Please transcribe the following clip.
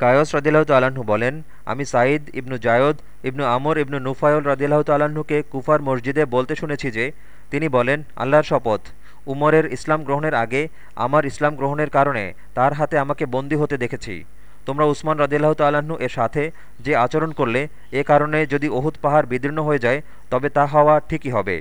কায়স রদিল্লাহ তাল্লাহ্ন বলেন, আমি সাঈদ ইবনু জায়দ ইবনু আমর ইবনু নুফায়ল রদিল্লাহ তাল্লাহ্নকে কুফার মসজিদে বলতে শুনেছি যে, তিনি বলেন, আল্লাহর শপথ, উমরের ইসলাম গ্রহণের আগে আমার ইসলাম গ্রহণের কারণে তার হাতে আমাকে বন্দী হতে দেখেছি। তোমরা উসমান রদিল্লাহ তাল্লাহ্ন এর সাথে যে আচরণ করলে, এ কারণে যদি ওহুদ পাহাড় বিদীর্ণ হয়ে যায়, তবে তা হওয়া ঠিকই হবে।